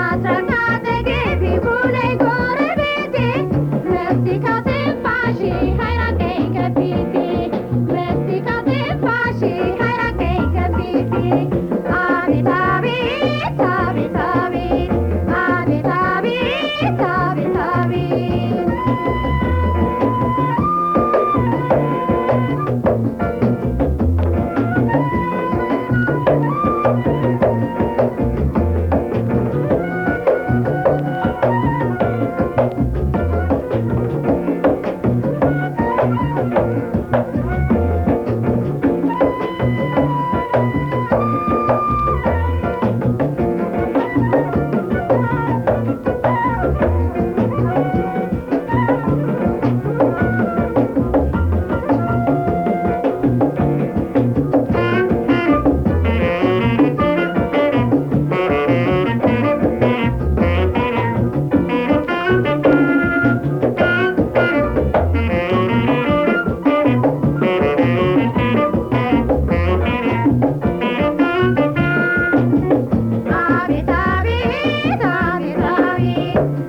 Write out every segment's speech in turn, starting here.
i'm Mother.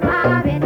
I've been